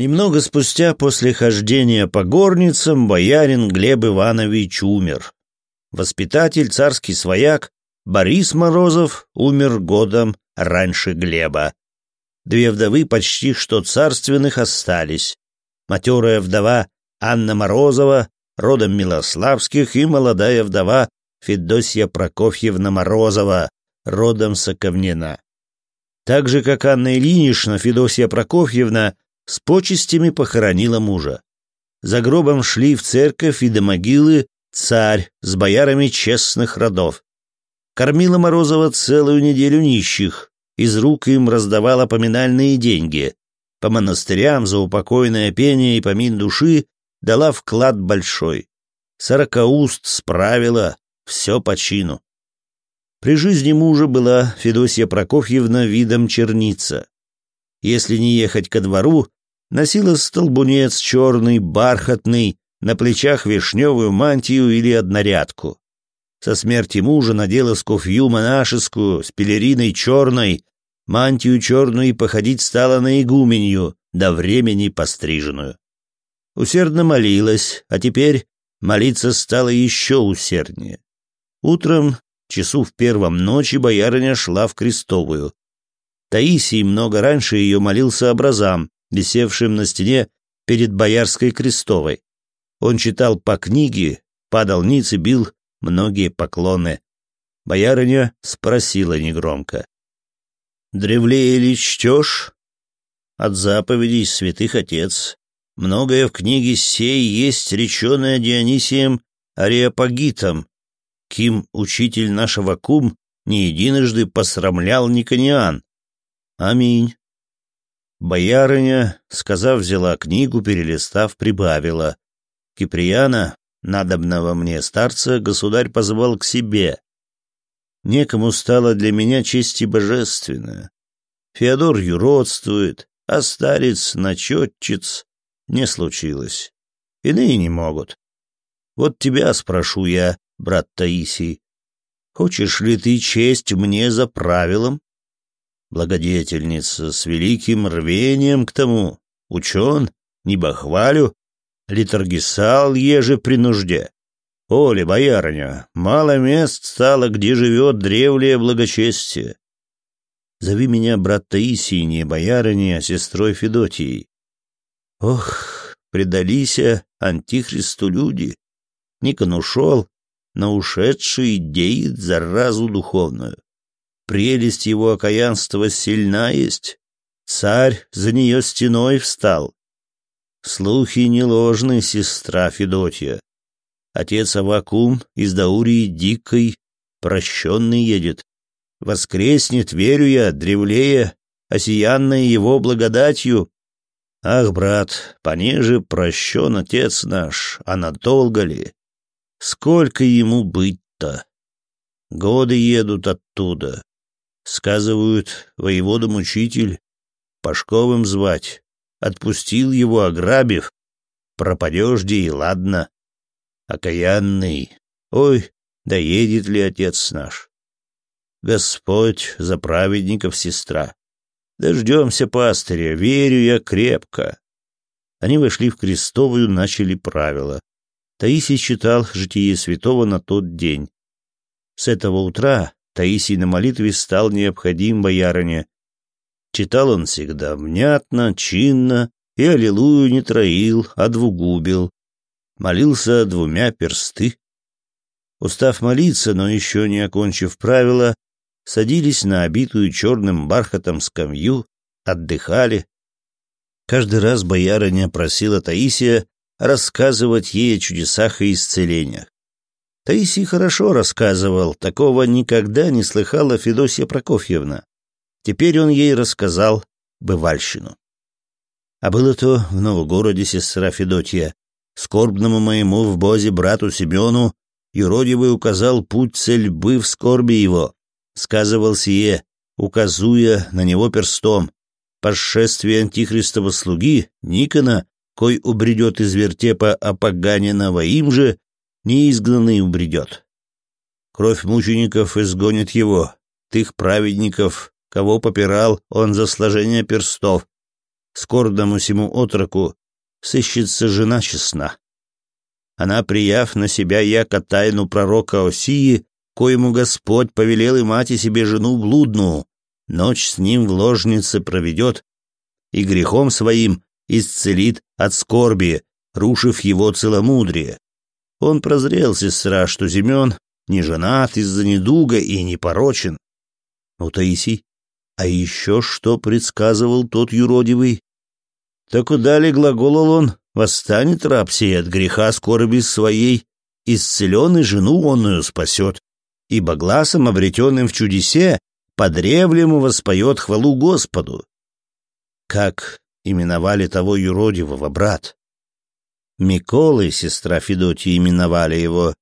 Немного спустя после хождения по горницам боярин Глеб Иванович умер. Воспитатель, царский свояк Борис Морозов умер годом раньше Глеба. Две вдовы почти что царственных остались. Матерая вдова Анна Морозова, родом Милославских, и молодая вдова Федосья Прокофьевна Морозова, родом Соковнина. Так же, как Анна Ильинична, Федосья Прокофьевна с почестями похоронила мужа. За гробом шли в церковь и до могилы царь с боярами честных родов. Кормила Морозова целую неделю нищих, из рук им раздавала поминальные деньги. По монастырям за упокойное пение и помин души дала вклад большой. Сорокауст справила, все по чину. При жизни мужа была Федосья Прокофьевна видом черница. Если не ехать ко двору, носила столбунец черный, бархатный, на плечах вишневую мантию или однорядку. Со смерти мужа надела скуфью монашескую, с пелериной черной, мантию черную и походить стала на игуменью, до времени постриженную. Усердно молилась, а теперь молиться стало еще усерднее. Утром, часу в первом ночи, боярыня шла в крестовую. Таисий много раньше ее молился образам, висевшим на стене перед Боярской Крестовой. Он читал по книге, падал ниц и бил многие поклоны. Боярыня спросила негромко. «Древле ли чтешь?» «От заповедей святых отец. Многое в книге сей есть реченое Дионисием Ариапагитом, ким учитель нашего кум не единожды посрамлял Никониан. Аминь. Боярыня, сказав, взяла книгу, перелистав, прибавила. Киприяна, надобного мне старца, государь позвал к себе. Некому стало для меня честь и божественно. Феодор юродствует, а старец, начетчиц, не случилось. Иные не могут. Вот тебя спрошу я, брат Таисий, хочешь ли ты честь мне за правилом благодетельница с великим рвением к тому, учен, небо хвалю, литургисал еже при нужде. Оля, боярня, мало мест стало, где живет древнее благочестие. Зови меня брат Таисий, не боярыня, а сестрой Федотией. Ох, предалися антихристу люди. Никон ушел, на ушедший деет заразу духовную прелесть его окаянства сильна есть. Царь за нее стеной встал. Слухи не ложны, сестра Федотья. Отец Авакум из Даурии Дикой прощенный едет. Воскреснет, верю я, древлея, осиянная его благодатью. Ах, брат, пониже прощен отец наш, а надолго ли? Сколько ему быть-то? Годы едут оттуда. Сказывают, воевода учитель, Пашковым звать, отпустил его, ограбив. Пропадешь, де и ладно. Окаянный. Ой, доедет ли отец наш? Господь за праведников сестра. Дождемся пастыря, верю я крепко. Они вошли в крестовую, начали правила. Таисий читал житие святого на тот день. С этого утра Таисий на молитве стал необходим боярине. Читал он всегда внятно, чинно и аллилуйю не троил, а двугубил. Молился двумя персты. Устав молиться, но еще не окончив правила, садились на обитую черным бархатом скамью, отдыхали. Каждый раз боярыня просила Таисия рассказывать ей о чудесах и исцелениях. Таисий хорошо рассказывал, такого никогда не слыхала Федосия Прокофьевна. Теперь он ей рассказал бывальщину. А было то в Новогороде сестра Федотья. Скорбному моему в бозе брату Семену юродивый указал путь цельбы в скорби его. Сказывал сие, указуя на него перстом. пошествие антихристова слуги, Никона, кой убредет из вертепа опоганенного им же, неизгнанный убредет. Кровь мучеников изгонит его, тых праведников, кого попирал он за сложение перстов. Скорбному сему отроку сыщется жена честна. Она, прияв на себя яко тайну пророка Осии, коему Господь повелел и мать и себе жену блудную, ночь с ним в ложнице проведет и грехом своим исцелит от скорби, рушив его целомудрие. Он прозрел, сестра, что Семен не женат из-за недуга и не порочен. Ну, Таисий, а еще что предсказывал тот юродивый? Так удали глаголол он, восстанет раб сей от греха скорби своей, исцеленный жену онную спасет, ибо глазом, обретенным в чудесе, по древлему воспоет хвалу Господу. Как именовали того юродивого, брат? Миколы сестра Федоти именовали его,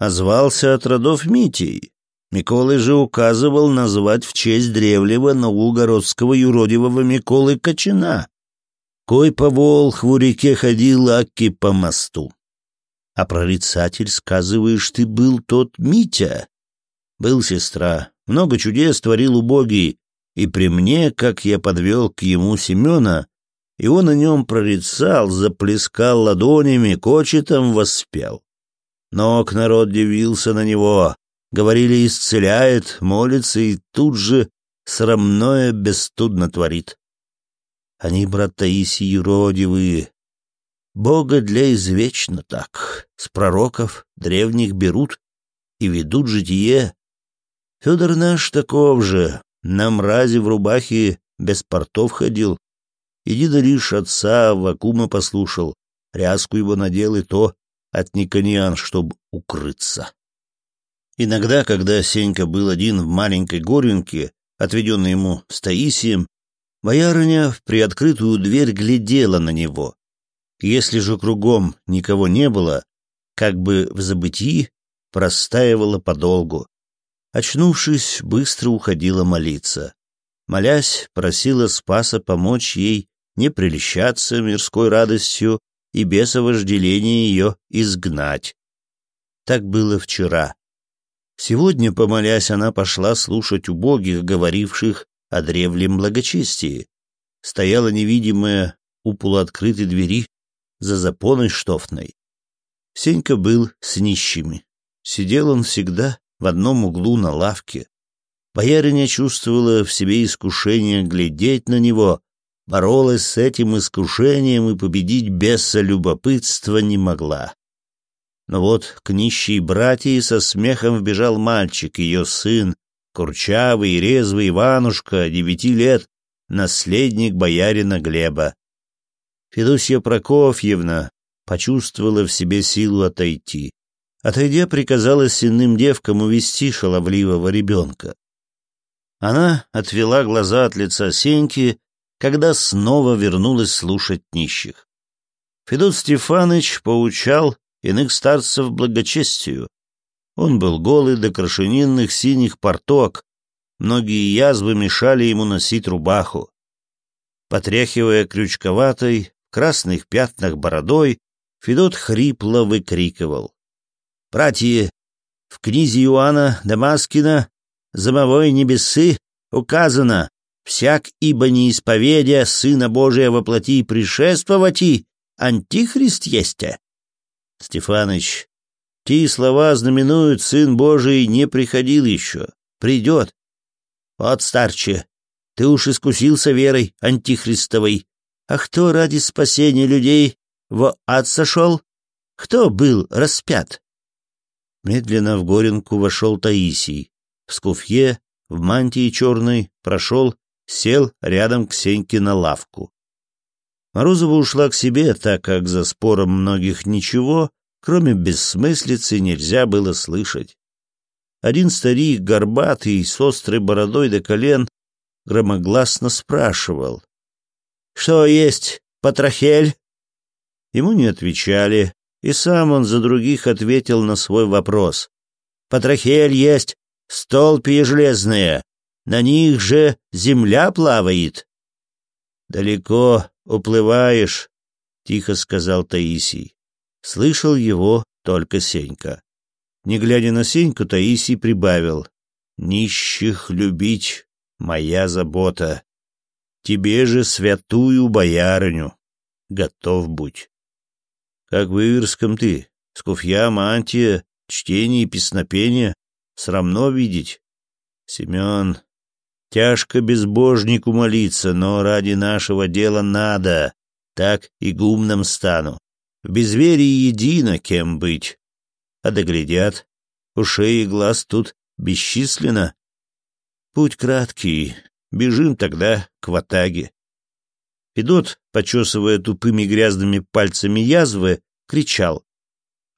а звался от родов Митий. Миколы же указывал назвать в честь древнего новгородского юродивого Миколы Кочина, кой по Волхву реке ходил Аки по мосту. А прорицатель, сказываешь, ты был тот Митя? Был сестра, много чудес творил убогий, и при мне, как я подвел к ему Семена, и он о нем прорицал, заплескал ладонями, кочетом воспел. Но к народ дивился на него, говорили «исцеляет», молится и тут же срамное бесстудно творит. Они, брат Таисий, юродивые, Бога для извечно так, с пророков древних берут и ведут житие. Федор наш таков же, на мразе в рубахе без портов ходил, Иди Едида лишь отца Вакума послушал, ряску его надел и то от Никониан, чтобы укрыться. Иногда, когда Сенька был один в маленькой горюнке, отведенной ему стаисием, Таисием, боярыня в приоткрытую дверь глядела на него. Если же кругом никого не было, как бы в забытии, простаивала подолгу. Очнувшись, быстро уходила молиться. Молясь, просила Спаса помочь ей не прельщаться мирской радостью и бесовожделение ее изгнать. Так было вчера. Сегодня, помолясь, она пошла слушать убогих, говоривших о древнем благочестии. Стояла невидимая у полуоткрытой двери за запоной штофной. Сенька был с нищими. Сидел он всегда в одном углу на лавке. Бояриня чувствовала в себе искушение глядеть на него, боролась с этим искушением и победить беса любопытства не могла. Но вот к нищей братьей со смехом вбежал мальчик, ее сын, курчавый и резвый Иванушка, девяти лет, наследник боярина Глеба. Федусья Прокофьевна почувствовала в себе силу отойти. Отойдя, приказала сенным девкам увести шаловливого ребенка. Она отвела глаза от лица Сеньки когда снова вернулась слушать нищих. Федот Стефанович поучал иных старцев благочестию. Он был голый до крашенинных синих порток, многие язвы мешали ему носить рубаху. Потряхивая крючковатой, в красных пятнах бородой, Федот хрипло выкрикивал. «Братья, в книзе Иоанна Дамаскина «Замовой небесы» указано, всяк ибо неисповедия Сына Божия воплоти пришествовати, антихрист есте. Стефаныч, те слова знаменуют, Сын Божий не приходил еще, придет. Вот, старче, ты уж искусился верой антихристовой. А кто ради спасения людей во ад сошел? Кто был распят? Медленно в горенку вошел Таисий. В скуфье, в мантии черной, прошел, сел рядом к Сеньке на лавку. Морозова ушла к себе, так как за спором многих ничего, кроме бессмыслицы, нельзя было слышать. Один старик, горбатый, с острой бородой до колен, громогласно спрашивал. «Что есть, Патрахель?» Ему не отвечали, и сам он за других ответил на свой вопрос. «Патрахель есть, столпи железные, на них же земля плавает. Далеко уплываешь, тихо сказал Таисий. Слышал его только Сенька. Не глядя на Сеньку, Таисий прибавил: нищих любить моя забота. Тебе же святую боярыню готов будь. Как в Иверском ты, скуфья, мантия, чтение и песнопение, срамно видеть. Семен, Тяжко безбожнику молиться, но ради нашего дела надо. Так и гумным стану. В безверии едино кем быть. А доглядят. Ушей и глаз тут бесчисленно. Путь краткий. Бежим тогда к ватаге. Федот, почесывая тупыми грязными пальцами язвы, кричал.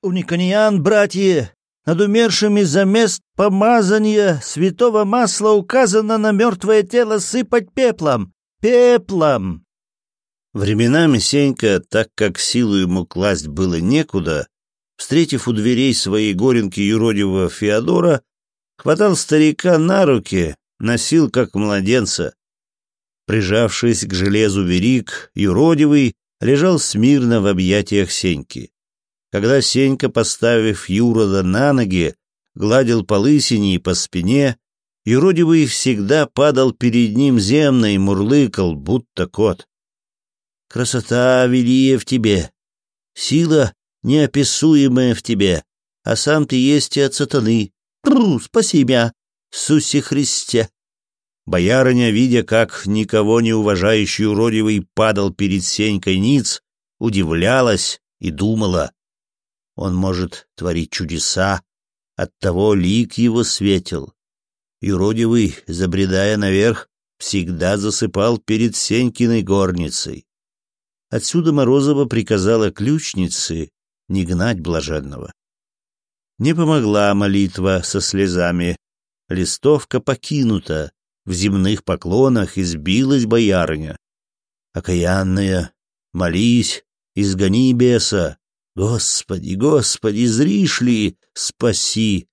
«Униканиан, братья! Над умершими за мест помазания святого масла указано на мертвое тело сыпать пеплом. Пеплом! Временами Сенька, так как силу ему класть было некуда, встретив у дверей своей горенки юродивого Феодора, хватал старика на руки, носил как младенца. Прижавшись к железу верик, юродивый лежал смирно в объятиях Сеньки когда Сенька, поставив Юрода на ноги, гладил по лысине и по спине, юродивый всегда падал перед ним земно и мурлыкал, будто кот. «Красота велия в тебе! Сила неописуемая в тебе! А сам ты есть и от сатаны! Тру, спаси меня! суси Христе!» Боярыня, видя, как никого не уважающий уродивый падал перед Сенькой ниц, удивлялась и думала — он может творить чудеса, оттого лик его светил. Юродивый, забредая наверх, всегда засыпал перед Сенькиной горницей. Отсюда Морозова приказала ключнице не гнать блаженного. Не помогла молитва со слезами. Листовка покинута, в земных поклонах избилась боярыня. Окаянная, молись, изгони беса, Господи, Господи, зришь ли, спаси!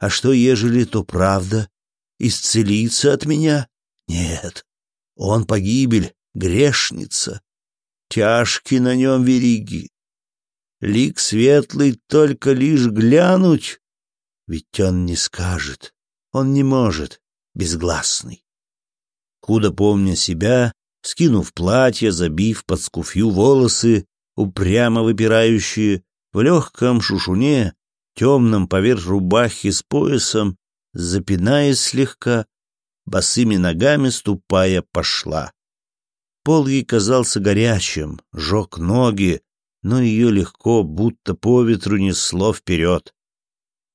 А что, ежели то правда? Исцелиться от меня? Нет, он погибель, грешница. Тяжки на нем вериги. Лик светлый только лишь глянуть, ведь он не скажет, он не может, безгласный. Куда помня себя, скинув платье, забив под скуфью волосы, упрямо выпирающие, в легком шушуне, темном поверх рубахи с поясом, запинаясь слегка, босыми ногами ступая пошла. Пол ей казался горячим, жег ноги, но ее легко, будто по ветру несло вперед.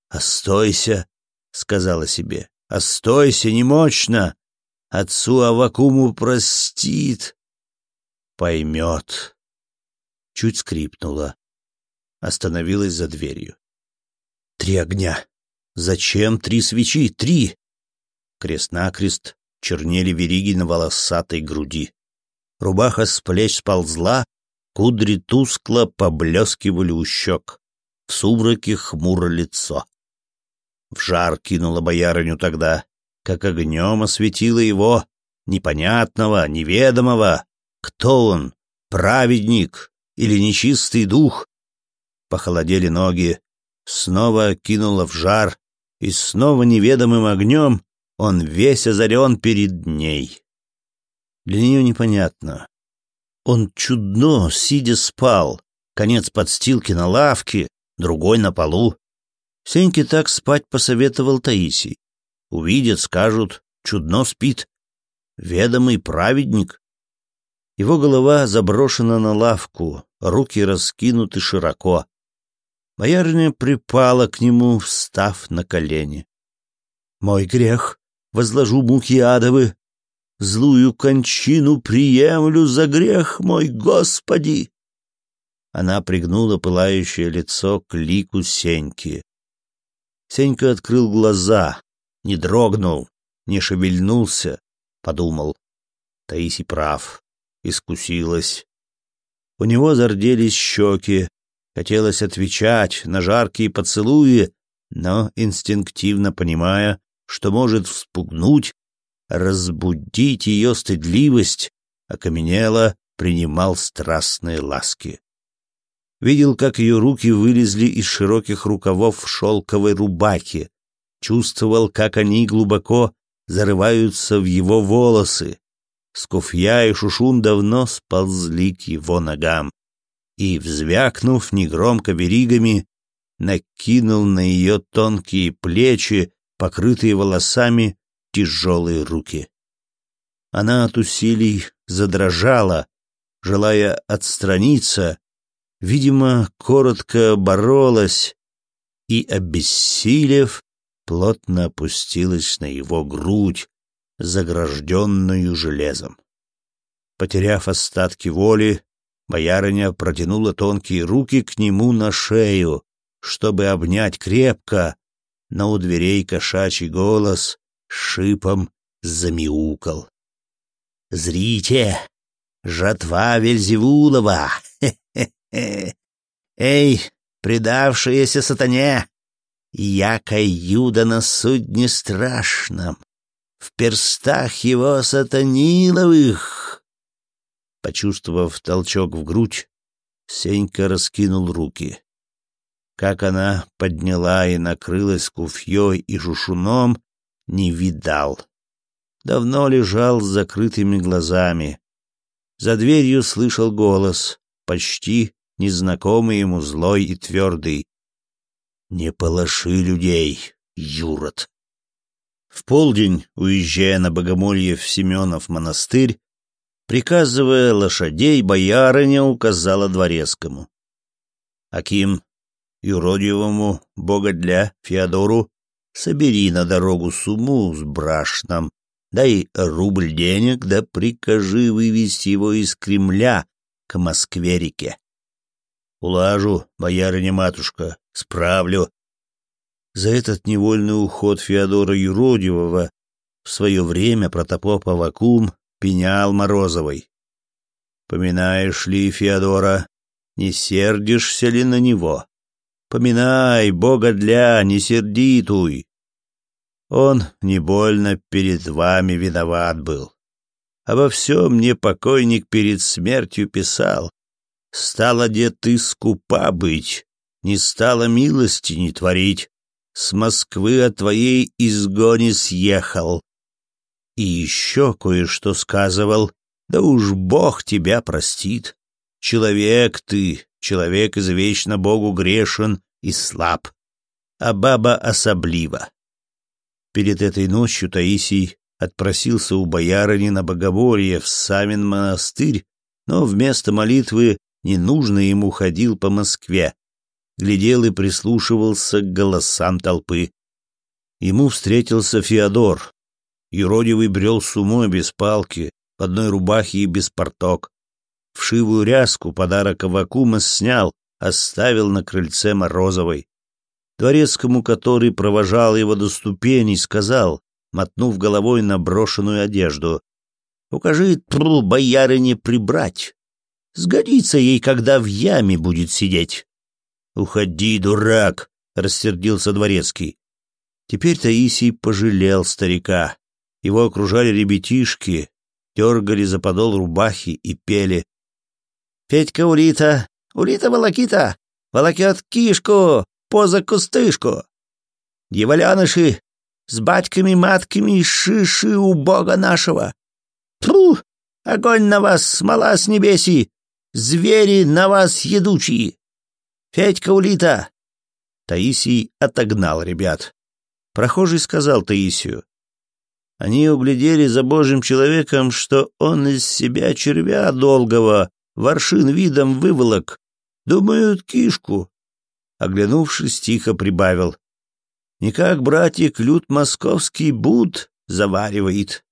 «Остойся!» — сказала себе. «Остойся, немощно! Отцу Авакуму простит!» «Поймет!» чуть скрипнула. Остановилась за дверью. «Три огня! Зачем три свечи? Три!» Крест-накрест чернели вериги на волосатой груди. Рубаха с плеч сползла, кудри тускло поблескивали у щек. В сумраке хмуро лицо. В жар кинула боярыню тогда, как огнем осветило его, непонятного, неведомого. Кто он? Праведник, или нечистый дух. Похолодели ноги, снова кинуло в жар, и снова неведомым огнем он весь озарен перед ней. Для нее непонятно. Он чудно, сидя, спал, конец подстилки на лавке, другой на полу. Сеньке так спать посоветовал Таисий. Увидят, скажут, чудно спит. Ведомый праведник. Его голова заброшена на лавку, руки раскинуты широко. Боярня припала к нему, встав на колени. «Мой грех возложу муки адовы, злую кончину приемлю за грех мой, Господи!» Она пригнула пылающее лицо к лику Сеньки. Сенька открыл глаза, не дрогнул, не шевельнулся, подумал. Таисий прав, искусилась. У него зарделись щеки. Хотелось отвечать на жаркие поцелуи, но, инстинктивно понимая, что может вспугнуть, разбудить ее стыдливость, окаменела, принимал страстные ласки. Видел, как ее руки вылезли из широких рукавов шелковой рубахи, чувствовал, как они глубоко зарываются в его волосы, Скуфья и Шушун давно сползли к его ногам, и, взвякнув негромко веригами, накинул на ее тонкие плечи, покрытые волосами, тяжелые руки. Она от усилий задрожала, желая отстраниться, видимо, коротко боролась и, обессилев, плотно опустилась на его грудь, загражденную железом. Потеряв остатки воли, боярыня протянула тонкие руки к нему на шею, чтобы обнять крепко, но у дверей кошачий голос шипом замяукал. «Зрите! Жатва Вельзевулова! Эй, предавшиеся сатане! Якой юда на судне страшном! в перстах его сатаниловых. Почувствовав толчок в грудь, Сенька раскинул руки. Как она подняла и накрылась куфьей и жушуном, не видал. Давно лежал с закрытыми глазами. За дверью слышал голос, почти незнакомый ему злой и твердый. «Не полоши людей, юрод!» В полдень, уезжая на Богомолье в Семенов монастырь, приказывая лошадей, боярыня указала дворецкому. Аким, юродивому, богодля, Феодору, собери на дорогу сумму с брашном, дай рубль денег, да прикажи вывести его из Кремля к Москве-реке. Улажу, боярыня-матушка, справлю, за этот невольный уход Феодора Юродивого в свое время протопоп Авакум пенял Морозовой. «Поминаешь ли Феодора? Не сердишься ли на него? Поминай, бога для, не сердитуй!» Он не больно перед вами виноват был. Обо а всем мне покойник перед смертью писал. Стало де ты скупа быть, не стало милости не творить с Москвы о твоей изгоне съехал. И еще кое-что сказывал, да уж Бог тебя простит. Человек ты, человек извечно Богу грешен и слаб, а баба особлива. Перед этой ночью Таисий отпросился у боярыни на боговорье в Самин монастырь, но вместо молитвы ненужно ему ходил по Москве, глядел и прислушивался к голосам толпы. Ему встретился Феодор. Юродивый брел с умой без палки, в одной рубахе и без порток. Вшивую ряску подарок Авакума снял, оставил на крыльце Морозовой. Дворецкому, который провожал его до ступеней, сказал, мотнув головой на брошенную одежду, «Укажи, тру, боярыне прибрать. Сгодится ей, когда в яме будет сидеть». «Уходи, дурак!» — рассердился дворецкий. Теперь Таисий пожалел старика. Его окружали ребятишки, дергали за подол рубахи и пели. Петька улита! Улита волокита! Волокет кишку! Поза кустышку! Дьяволяныши! С батьками, матками, шиши у бога нашего! Тьфу! Огонь на вас, смола с небеси! Звери на вас едучие!» «Федька улита!» Таисий отогнал ребят. Прохожий сказал Таисию. Они углядели за божьим человеком, что он из себя червя долгого, воршин видом выволок. Думают, кишку. Оглянувшись, тихо прибавил. никак, как братик лют московский бут заваривает.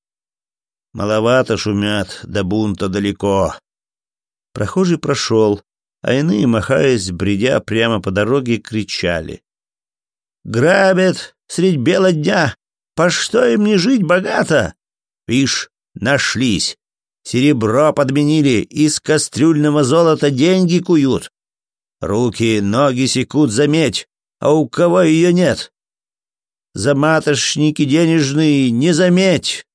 Маловато шумят, до бунта далеко. Прохожий прошел, а иные, махаясь, бредя прямо по дороге, кричали. «Грабят средь бела дня! По что им не жить богато? Вишь, нашлись! Серебро подменили, из кастрюльного золота деньги куют. Руки, ноги секут за медь, а у кого ее нет? За матошники денежные не заметь!»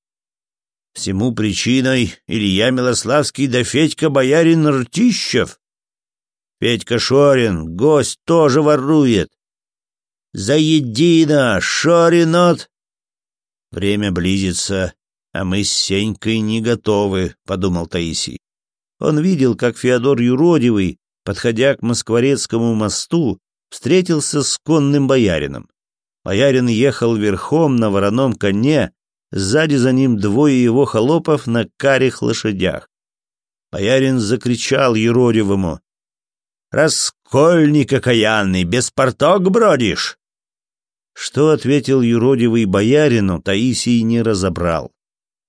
Всему причиной Илья Милославский да Федька Боярин Ртищев. Петька Шорин, гость, тоже ворует. За едино, Шорин Время близится, а мы с Сенькой не готовы, подумал Таисий. Он видел, как Феодор Юродивый, подходя к Москворецкому мосту, встретился с конным боярином. Боярин ехал верхом на вороном коне, сзади за ним двое его холопов на карих лошадях. Боярин закричал Еродивому Раскольник окаянный, без порток бродишь!» Что ответил юродивый боярину, Таисий не разобрал.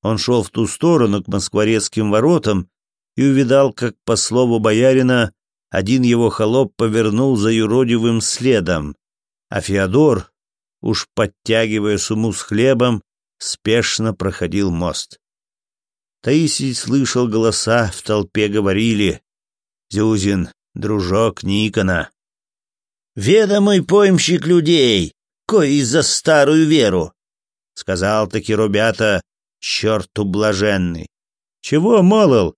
Он шел в ту сторону, к москворецким воротам, и увидал, как, по слову боярина, один его холоп повернул за юродивым следом, а Феодор, уж подтягивая суму с хлебом, спешно проходил мост. Таисий слышал голоса, в толпе говорили. «Зюзин, дружок Никона. «Ведомый поймщик людей, кой за старую веру!» — сказал таки ребята, черту блаженный. «Чего молол?»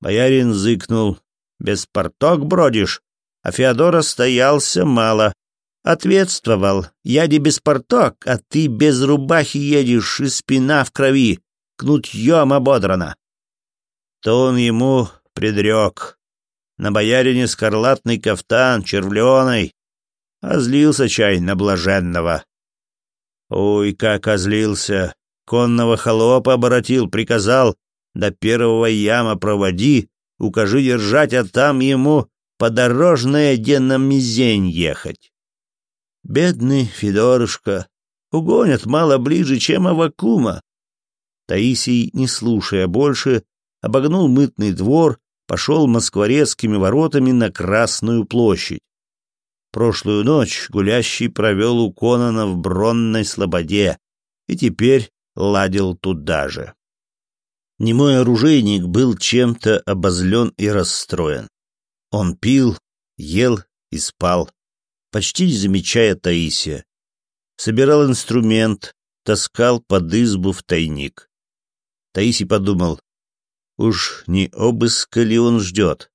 Боярин зыкнул. «Без порток бродишь?» А Феодор стоялся мало. Ответствовал. «Яди без порток, а ты без рубахи едешь, и спина в крови, кнутьем ободрана». То он ему предрек на боярине скарлатный кафтан, червленый. Озлился а чай на блаженного. Ой, как озлился! Конного холопа оборотил, приказал, до первого яма проводи, укажи держать, а там ему подорожное деномизень ехать. Бедный Федорушка, угонят мало ближе, чем Авакума. Таисий, не слушая больше, обогнул мытный двор, пошел москворецкими воротами на Красную площадь. Прошлую ночь гулящий провел у Конона в Бронной Слободе и теперь ладил туда же. Немой оружейник был чем-то обозлен и расстроен. Он пил, ел и спал, почти не замечая Таисия. Собирал инструмент, таскал под избу в тайник. Таисий подумал, Уж не обыска ли он ждет?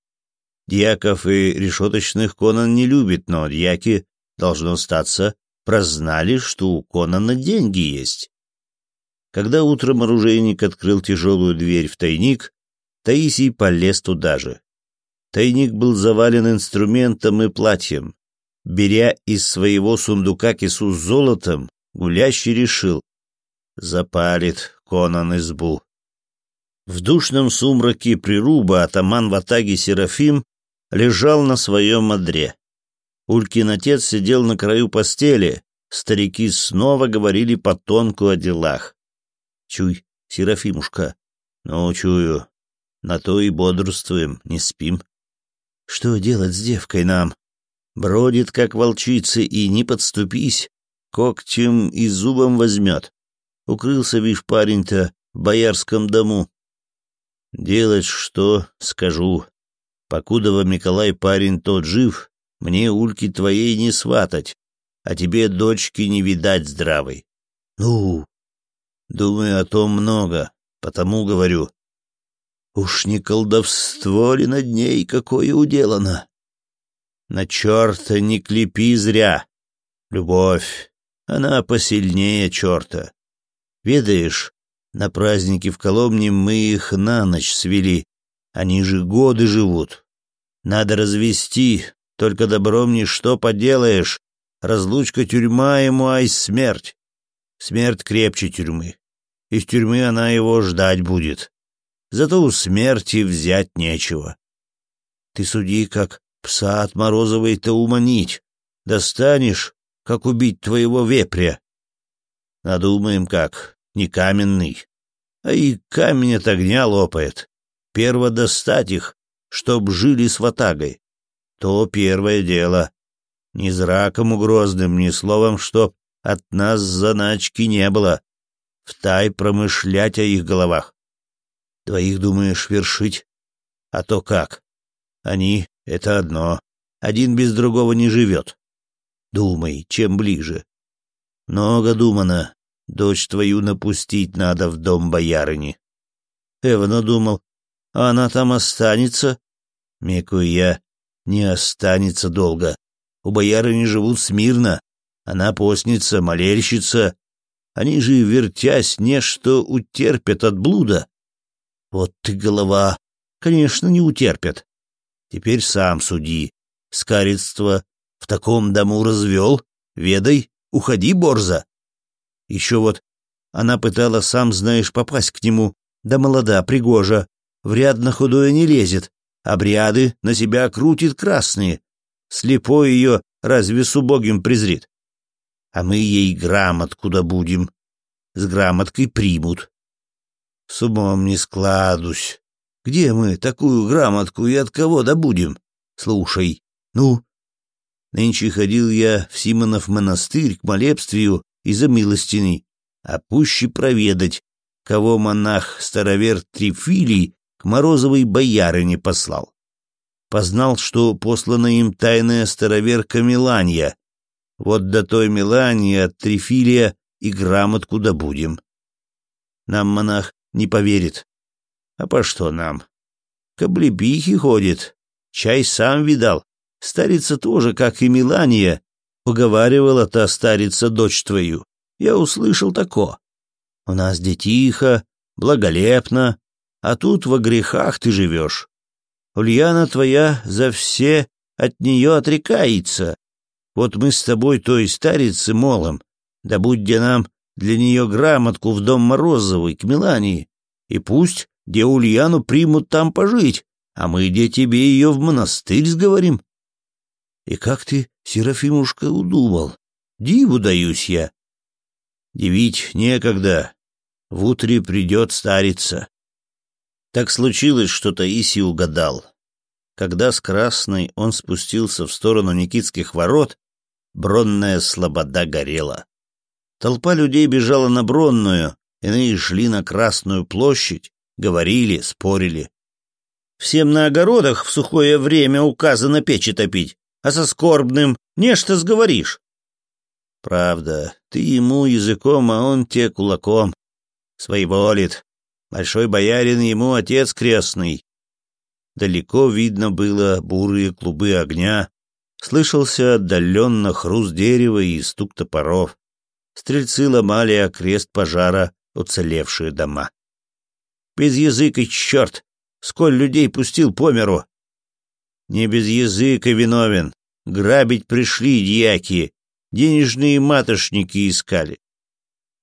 Дьяков и решеточных Конан не любит, но дьяки, должно статься, прознали, что у Конана деньги есть. Когда утром оружейник открыл тяжелую дверь в тайник, Таисий полез туда же. Тайник был завален инструментом и платьем. Беря из своего сундука кису с золотом, гулящий решил. Запалит Конан избу. В душном сумраке прируба атаман Ватаги Серафим лежал на своем одре. Улькин отец сидел на краю постели, старики снова говорили по тонку о делах. «Чуй, Серафимушка!» «Ну, чую. На то и бодрствуем, не спим». «Что делать с девкой нам?» «Бродит, как волчица, и не подступись, когтем и зубом возьмет. Укрылся, вишь, парень-то в боярском дому. Делать что, скажу. Покудова Миколай парень тот жив, мне ульки твоей не сватать, а тебе дочки не видать здравой. Ну, думаю о том много, потому говорю. Уж не колдовство ли над ней какое уделано? На черта не клепи зря. Любовь, она посильнее черта. Видаешь, на празднике в Коломне мы их на ночь свели. Они же годы живут. Надо развести, только добром что поделаешь. Разлучка тюрьма ему, ай смерть. Смерть крепче тюрьмы. Из тюрьмы она его ждать будет. Зато у смерти взять нечего. Ты суди, как пса от Морозовой-то уманить. Достанешь, как убить твоего вепря. Надумаем как не каменный, а и камень от огня лопает. Перво достать их, чтоб жили с ватагой. То первое дело. Ни зраком угрозным, ни словом, чтоб от нас заначки не было. Втай промышлять о их головах. Твоих, думаешь, вершить? А то как? Они — это одно. Один без другого не живет. Думай, чем ближе. Много думано, Дочь твою напустить надо в дом боярыни. Эвна думал, а она там останется? Микуя не останется долго. У боярыни живут смирно. Она постница, молельщица. Они же, вертясь, нечто утерпят от блуда. Вот ты голова. Конечно, не утерпят. Теперь сам суди. Скаридство в таком дому развел. Ведай, уходи, борза. Еще вот она пыталась, сам знаешь, попасть к нему. Да молода, пригожа, вряд на худое не лезет, обряды на себя крутит красные. Слепой ее разве с убогим презрит? А мы ей грамотку да будем? С грамоткой примут. С умом не складусь. Где мы такую грамотку и от кого добудем? Слушай, ну... Нынче ходил я в Симонов монастырь к молебствию, и за милостиней, а пуще проведать, кого монах-старовер Трифилий к Морозовой боярине послал. Познал, что послана им тайная староверка Миланья. Вот до той Миланьи от Трифилия и грамотку добудем. Нам монах не поверит. А по что нам? К облепихе ходит. Чай сам видал. Старица тоже, как и Милания, Уговаривала та старица дочь твою. Я услышал тако. У нас детиха, благолепно, а тут во грехах ты живешь. Ульяна твоя за все от нее отрекается. Вот мы с тобой той старицы молом, да будьте нам для нее грамотку в дом Морозовый к Милании, и пусть где Ульяну примут там пожить, а мы где тебе ее в монастырь сговорим. И как ты Серафимушка удумал. Диву даюсь я. Дивить некогда. В утре придет стариться." Так случилось, что Таисий угадал. Когда с красной он спустился в сторону Никитских ворот, бронная слобода горела. Толпа людей бежала на бронную, иные шли на Красную площадь, говорили, спорили. Всем на огородах в сухое время указано печи топить. А со скорбным нечто сговоришь. Правда, ты ему языком, а он те кулаком. Своеволит. Большой боярин ему отец крестный. Далеко видно было бурые клубы огня, слышался отдаленно хруст дерева и стук топоров. Стрельцы ломали окрест пожара уцелевшие дома. Без языка черт! Сколь людей пустил по миру! Не без языка виновен. Грабить пришли дьяки, денежные матошники искали.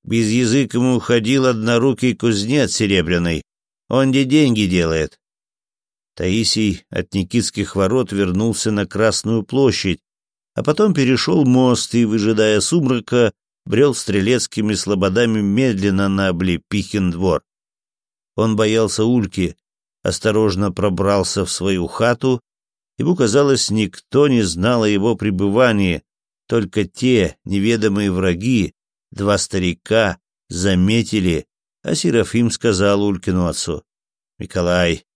Без языка ему уходил однорукий кузнец серебряный. Он где деньги делает. Таисий от Никитских ворот вернулся на Красную площадь, а потом перешел мост и, выжидая сумрака, брел стрелецкими слободами медленно на Облепихин двор. Он боялся Ульки, осторожно пробрался в свою хату. Ему казалось, никто не знал о его пребывании, только те неведомые враги, два старика, заметили, а Серафим сказал Улькину отцу, «Николай,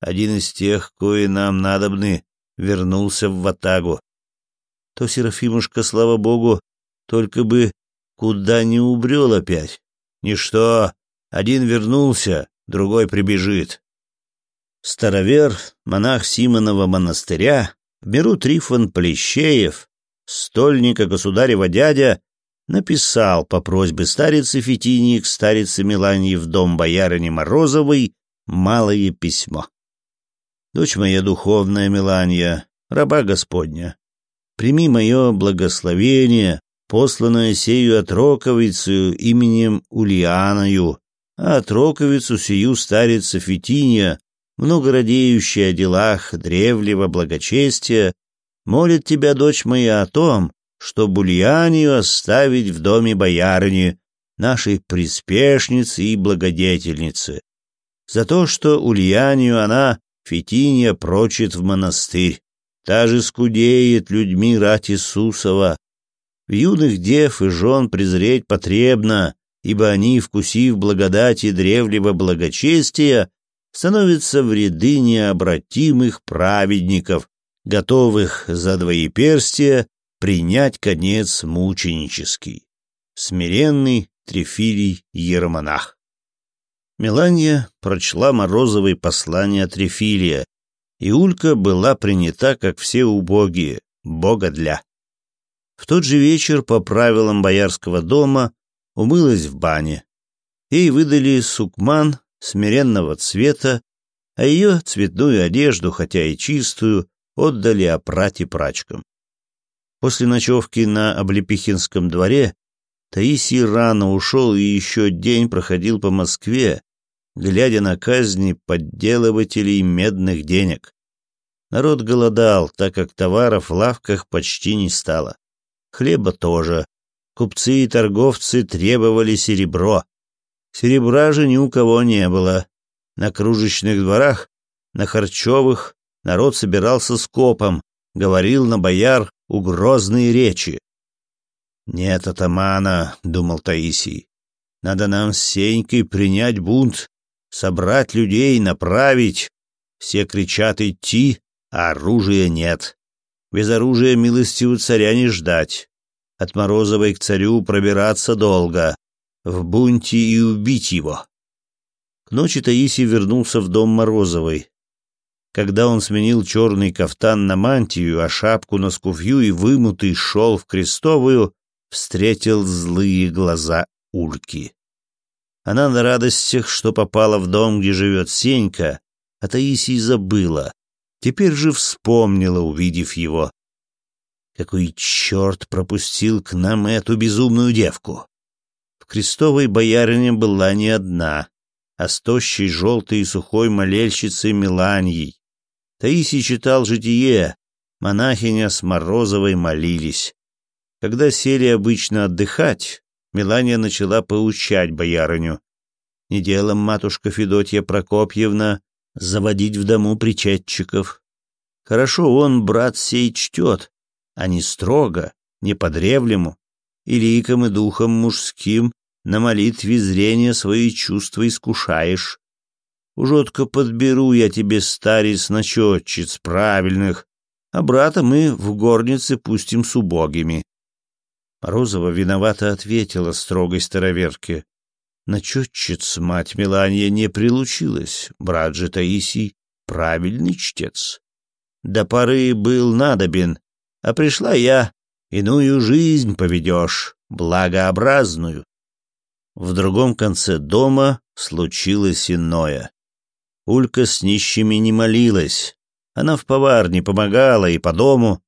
один из тех, кои нам надобны, вернулся в Ватагу». То Серафимушка, слава богу, только бы куда не убрел опять. Ничто, один вернулся, другой прибежит. Старовер, монах Симонова монастыря, Беру Трифон Плещеев, стольника государева дядя, написал по просьбе старицы Фетинии к старице Миланьи в дом боярыни Морозовой малое письмо. «Дочь моя духовная Миланья, раба Господня, прими мое благословение, посланное сею от роковицею именем Ульяною, а от роковицу сию старица Фетиния, много радеющий о делах древнего благочестия, молит тебя, дочь моя, о том, что Бульянию оставить в доме боярни, нашей приспешницы и благодетельницы, за то, что Ульянию она, Фетинья, прочит в монастырь. Та же скудеет людьми рать Иисусова. В юных дев и жен презреть потребно, ибо они, вкусив благодати древнего благочестия, становятся в ряды необратимых праведников, готовых за двоеперстие принять конец мученический. Смиренный Трефилий Ермонах. Меланья прочла морозовое послание Трефилия, и Улька была принята, как все убогие, бога для. В тот же вечер по правилам боярского дома умылась в бане. Ей выдали сукман смиренного цвета, а ее цветную одежду, хотя и чистую, отдали опрать и прачкам. После ночевки на Облепихинском дворе Таисий рано ушел и еще день проходил по Москве, глядя на казни подделывателей медных денег. Народ голодал, так как товаров в лавках почти не стало. Хлеба тоже. Купцы и торговцы требовали серебро. Серебра же ни у кого не было. На кружечных дворах, на харчевых народ собирался скопом, говорил на бояр угрозные речи. «Нет атамана», — думал Таисий, — «надо нам с Сенькой принять бунт, собрать людей, направить. Все кричат идти, а оружия нет. Без оружия милости у царя не ждать. От Морозовой к царю пробираться долго в бунте и убить его. К ночи Таисий вернулся в дом Морозовой. Когда он сменил черный кафтан на мантию, а шапку на скуфью и вымутый шел в крестовую, встретил злые глаза Ульки. Она на радостях, что попала в дом, где живет Сенька, а Таисий забыла. Теперь же вспомнила, увидев его. Какой черт пропустил к нам эту безумную девку? В крестовой боярине была не одна, а с тощей желтой и сухой молельщицей Меланьей. Таисий читал житие, монахиня с Морозовой молились. Когда сели обычно отдыхать, Мелания начала поучать боярыню. Не делом матушка Федотья Прокопьевна заводить в дому причетчиков. Хорошо он, брат сей, чтет, а не строго, не по-древлему, и ликом, и духом мужским на молитве зрения свои чувства искушаешь. Ужотко подберу я тебе, старец, начетчиц правильных, а брата мы в горнице пустим с убогими. Морозова виновато ответила строгой староверке. Начетчиц мать Мелания не прилучилась, брат же Таисий правильный чтец. До поры был надобен, а пришла я иную жизнь поведешь, благообразную. В другом конце дома случилось иное. Улька с нищими не молилась. Она в поварне помогала и по дому.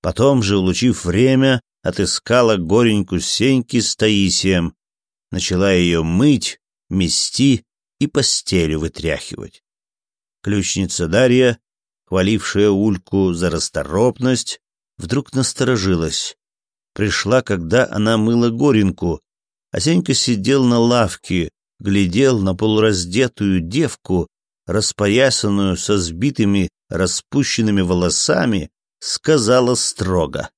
Потом же, улучив время, отыскала гореньку Сеньки с Таисием. Начала ее мыть, мести и постелю вытряхивать. Ключница Дарья, хвалившая Ульку за расторопность, вдруг насторожилась. Пришла, когда она мыла горенку, а Сенька сидел на лавке, глядел на полураздетую девку, распоясанную со сбитыми, распущенными волосами, сказала строго.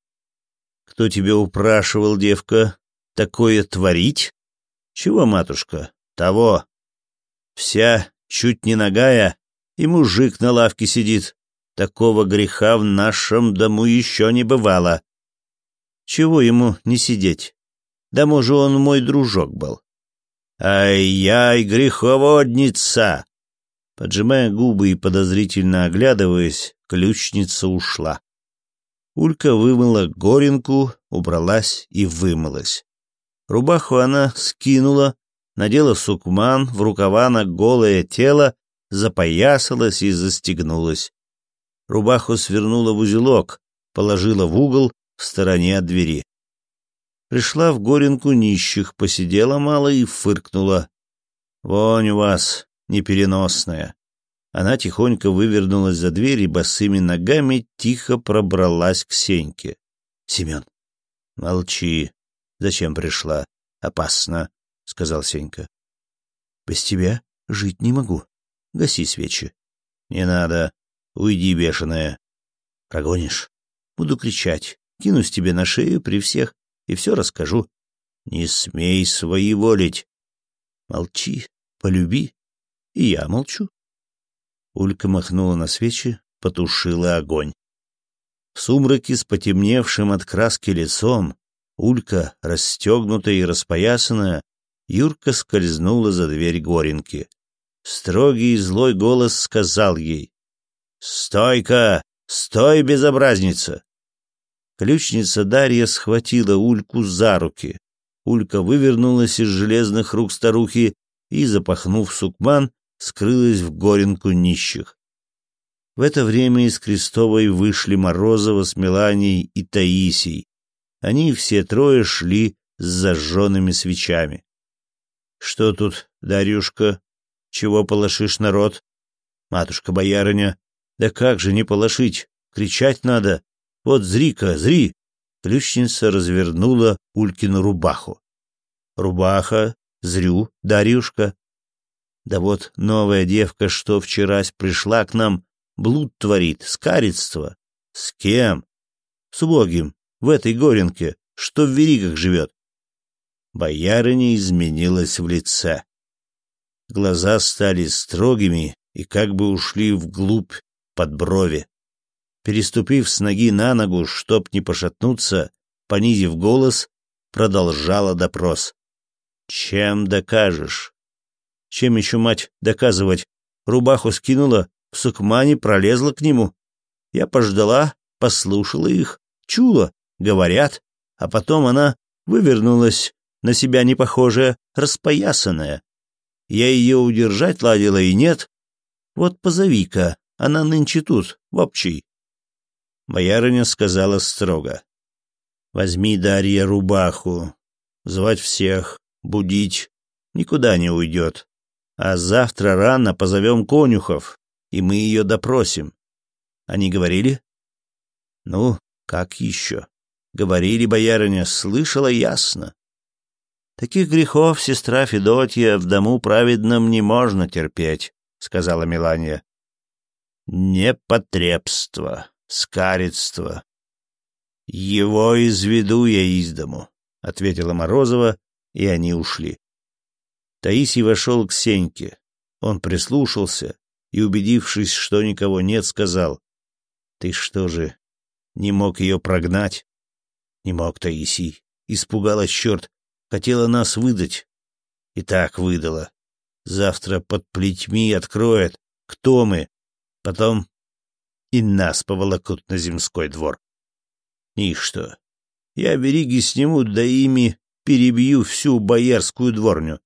«Кто тебя упрашивал, девка, такое творить?» «Чего, матушка? Того. Вся, чуть не нагая, и мужик на лавке сидит, Такого греха в нашем дому еще не бывало. Чего ему не сидеть? Да, может, он мой дружок был. Ай-яй, греховодница! Поджимая губы и подозрительно оглядываясь, ключница ушла. Улька вымыла горенку, убралась и вымылась. Рубаху она скинула, надела сукман, в рукава на голое тело, запоясалась и застегнулась. Рубаху свернула в узелок, положила в угол в стороне от двери. Пришла в горенку нищих, посидела мало и фыркнула. «Вонь у вас непереносная». Она тихонько вывернулась за дверь и босыми ногами тихо пробралась к Сеньке. «Семен, молчи. Зачем пришла? Опасно», — сказал Сенька. «Без тебя жить не могу. Гаси свечи». «Не надо. Уйди, бешеная. Прогонишь? Буду кричать. Кинусь тебе на шею при всех и все расскажу. Не смей своеволить. Молчи, полюби. И я молчу. Улька махнула на свечи, потушила огонь. В сумраке с потемневшим от краски лицом Улька, расстегнутая и распоясанная, Юрка скользнула за дверь горинки. Строгий и злой голос сказал ей «Стойка! Стой, безобразница!» Ключница Дарья схватила Ульку за руки. Улька вывернулась из железных рук старухи и, запахнув сукман, скрылась в горенку нищих. В это время из Крестовой вышли Морозова с Меланией и Таисией. Они все трое шли с зажженными свечами. — Что тут, Дарюшка? Чего полошишь народ? — Матушка-боярыня, да как же не полошить? Кричать надо. Вот зри-ка, зри!» Ключница развернула Улькину рубаху. «Рубаха, зрю, Дарюшка!» «Да вот новая девка, что вчерась пришла к нам, блуд творит, скаридство. С кем? С убогим, в этой горенке, что в веригах живет. Боярыня изменилась в лице. Глаза стали строгими и как бы ушли вглубь под брови. Переступив с ноги на ногу, чтоб не пошатнуться, понизив голос, продолжала допрос. «Чем докажешь?» «Чем еще, мать, доказывать? Рубаху скинула, в сукмане пролезла к нему. Я пождала, послушала их, чула, говорят, а потом она вывернулась, на себя не похожая, распоясанная. Я ее удержать ладила и нет. Вот позови-ка. Она нынче тут, в общей. Боярыня сказала строго. «Возьми, Дарья, рубаху. Звать всех, будить. Никуда не уйдет. А завтра рано позовем конюхов, и мы ее допросим. Они говорили?» «Ну, как еще?» Говорили, боярыня, слышала ясно. «Таких грехов сестра Федотья в дому праведном не можно терпеть», — сказала Милания непотребство, скаридство. «Его изведу я из дому», — ответила Морозова, и они ушли. Таисий вошел к Сеньке. Он прислушался и, убедившись, что никого нет, сказал. «Ты что же, не мог ее прогнать?» «Не мог, Таисий. Испугалась черт. Хотела нас выдать. И так выдала. Завтра под плетьми откроет, кто мы, Потом и нас поволокут на земской двор. И что? Я вериги сниму, да ими перебью всю боярскую дворню.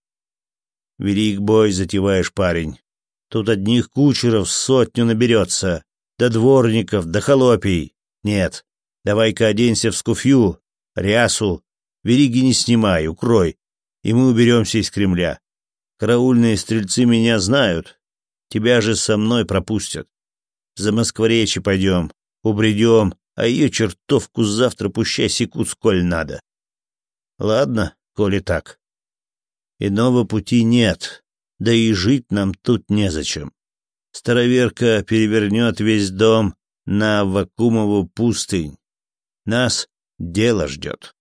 Велик бой затеваешь, парень. Тут одних кучеров сотню наберется, до да дворников, до да холопий. Нет, давай-ка оденься в скуфью, рясу, вериги не снимай, укрой, и мы уберемся из Кремля. Караульные стрельцы меня знают, Тебя же со мной пропустят. За Москворечи пойдем, убредем, а ее чертовку завтра пущай секут сколь надо. Ладно, коли так. Иного пути нет, да и жить нам тут незачем. Староверка перевернет весь дом на Вакумову пустынь. Нас дело ждет.